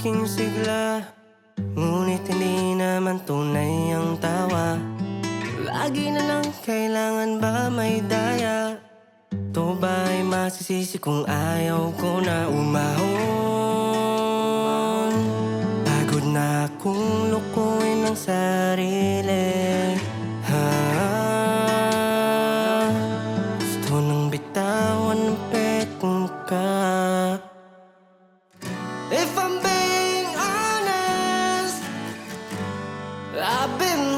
aking sigla. Ngunit hindi naman tunay ang tawa. Lagi na lang kailangan ba may daya? To ba ay masisisi kung ayaw ko na umahon? Pagod na akong lukuin ang sarili I've been